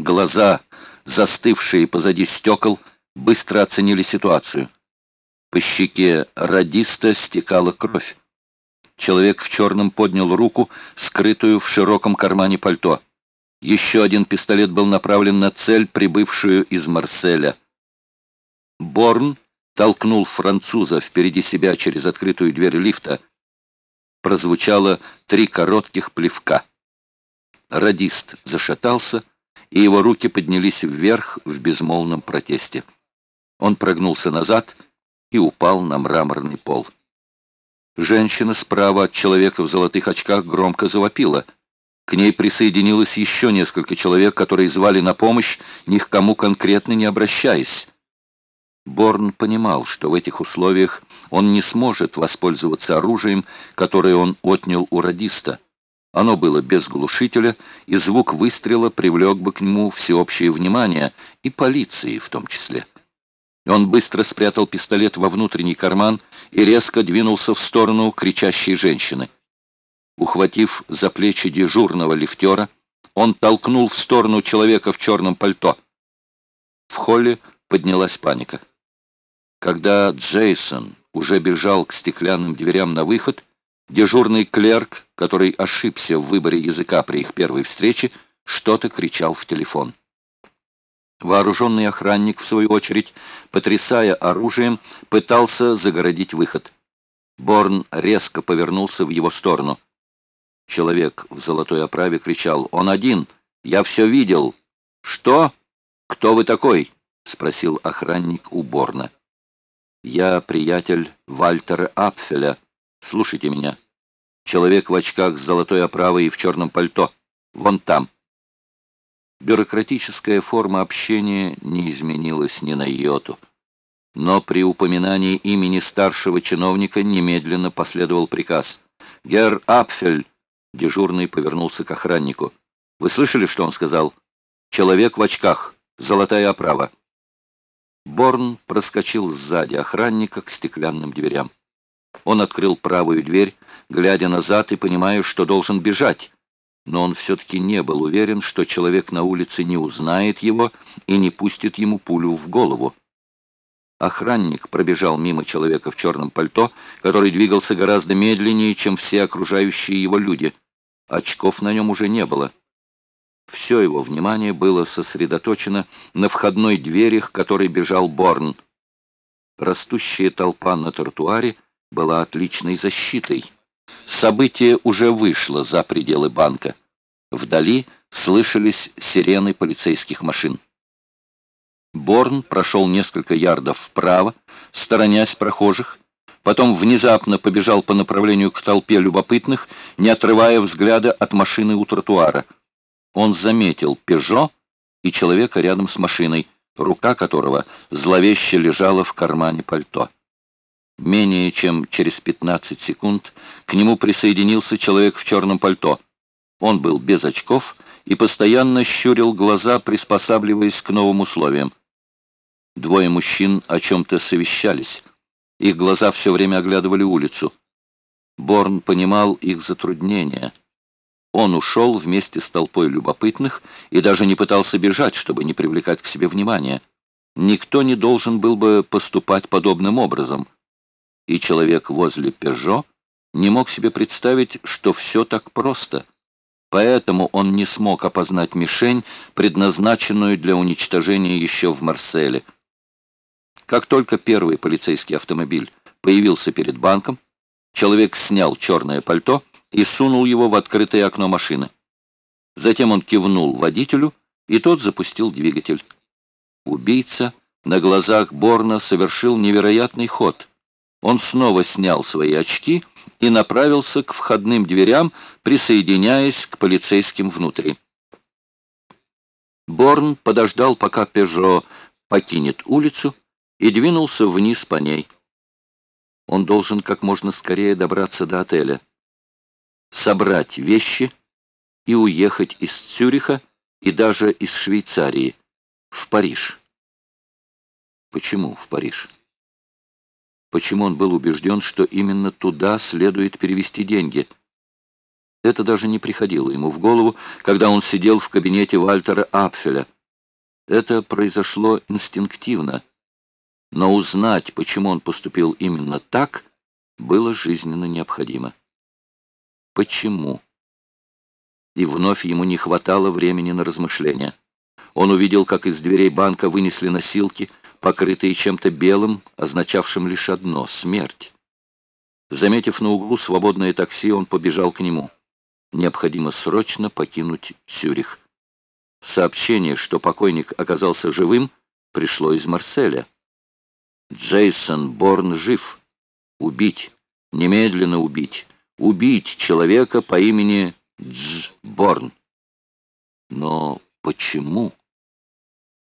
Глаза, застывшие позади стекол, быстро оценили ситуацию. По щеке радиста стекала кровь. Человек в черном поднял руку, скрытую в широком кармане пальто. Еще один пистолет был направлен на цель, прибывшую из Марселя. Борн толкнул француза впереди себя через открытую дверь лифта. Прозвучало три коротких плевка. Радист зашатался, и его руки поднялись вверх в безмолвном протесте. Он прогнулся назад и упал на мраморный пол. Женщина справа от человека в золотых очках громко завопила. К ней присоединилось еще несколько человек, которые звали на помощь, ни к кому конкретно не обращаясь. Борн понимал, что в этих условиях он не сможет воспользоваться оружием, которое он отнял у радиста. Оно было без глушителя, и звук выстрела привлек бы к нему всеобщее внимание, и полиции в том числе. Он быстро спрятал пистолет во внутренний карман и резко двинулся в сторону кричащей женщины. Ухватив за плечи дежурного лифтера, он толкнул в сторону человека в черном пальто. В холле поднялась паника. Когда Джейсон уже бежал к стеклянным дверям на выход, дежурный клерк, который ошибся в выборе языка при их первой встрече, что-то кричал в телефон. Вооруженный охранник, в свою очередь, потрясая оружием, пытался загородить выход. Борн резко повернулся в его сторону. Человек в золотой оправе кричал «Он один! Я все видел!» «Что? Кто вы такой?» — спросил охранник у Борна. «Я приятель Вальтера Апфеля. Слушайте меня. Человек в очках с золотой оправой и в черном пальто. Вон там». Бюрократическая форма общения не изменилась ни на йоту. Но при упоминании имени старшего чиновника немедленно последовал приказ. «Герр Апфель!» — дежурный повернулся к охраннику. «Вы слышали, что он сказал? Человек в очках, золотая оправа». Борн проскочил сзади охранника к стеклянным дверям. Он открыл правую дверь, глядя назад и понимая, что должен бежать но он все-таки не был уверен, что человек на улице не узнает его и не пустит ему пулю в голову. Охранник пробежал мимо человека в черном пальто, который двигался гораздо медленнее, чем все окружающие его люди. Очков на нем уже не было. Все его внимание было сосредоточено на входной двери, к которой бежал Борн. Растущая толпа на тротуаре была отличной защитой. Событие уже вышло за пределы банка. Вдали слышались сирены полицейских машин. Борн прошел несколько ярдов вправо, сторонясь прохожих, потом внезапно побежал по направлению к толпе любопытных, не отрывая взгляда от машины у тротуара. Он заметил «Пежо» и человека рядом с машиной, рука которого зловеще лежала в кармане пальто. Менее чем через 15 секунд к нему присоединился человек в черном пальто. Он был без очков и постоянно щурил глаза, приспосабливаясь к новым условиям. Двое мужчин о чем-то совещались. Их глаза все время оглядывали улицу. Борн понимал их затруднения. Он ушел вместе с толпой любопытных и даже не пытался бежать, чтобы не привлекать к себе внимания. Никто не должен был бы поступать подобным образом — и человек возле «Пежо» не мог себе представить, что все так просто. Поэтому он не смог опознать мишень, предназначенную для уничтожения еще в Марселе. Как только первый полицейский автомобиль появился перед банком, человек снял черное пальто и сунул его в открытое окно машины. Затем он кивнул водителю, и тот запустил двигатель. Убийца на глазах Борна совершил невероятный ход. Он снова снял свои очки и направился к входным дверям, присоединяясь к полицейским внутри. Борн подождал, пока «Пежо» покинет улицу, и двинулся вниз по ней. Он должен как можно скорее добраться до отеля, собрать вещи и уехать из Цюриха и даже из Швейцарии в Париж. Почему в Париж? Почему он был убежден, что именно туда следует перевести деньги? Это даже не приходило ему в голову, когда он сидел в кабинете Вальтера Апфеля. Это произошло инстинктивно. Но узнать, почему он поступил именно так, было жизненно необходимо. Почему? И вновь ему не хватало времени на размышления. Он увидел, как из дверей банка вынесли носилки, покрытые чем-то белым, означавшим лишь одно — смерть. Заметив на углу свободное такси, он побежал к нему. Необходимо срочно покинуть Цюрих. Сообщение, что покойник оказался живым, пришло из Марселя. Джейсон Борн жив. Убить. Немедленно убить. Убить человека по имени Дж. Борн. Но почему?